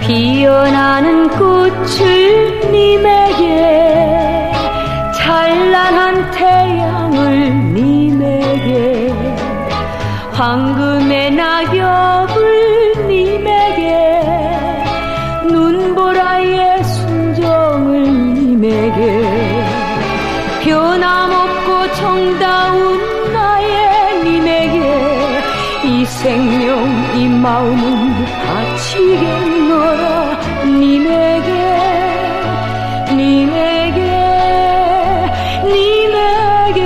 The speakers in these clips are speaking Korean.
피어나는 꽃을 님에게 찬란한 태양을 님에게 황금의 낙엽을 생명 이 마음은 바치겠노라 님에게 님에게 님에게.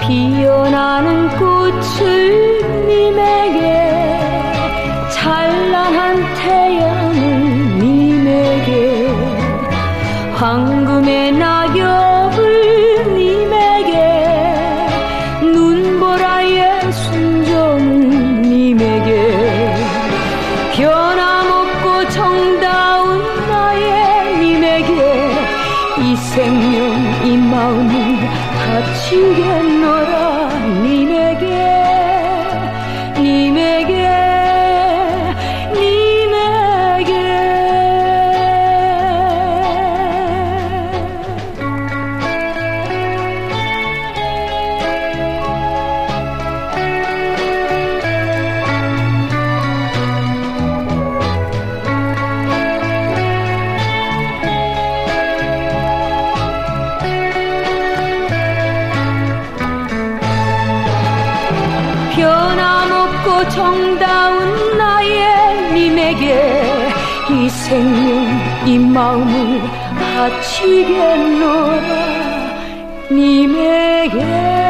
피어나는 꽃을 황금의 낙엽을 님에게 눈보라의 순정을 님에게. 변함없고 정다운 나의 님에게 이 생명 이 마음을 바치겠노라 변함없고 정다운 나의 님에게 이 생명 이 마음을 바치겠노라 님에게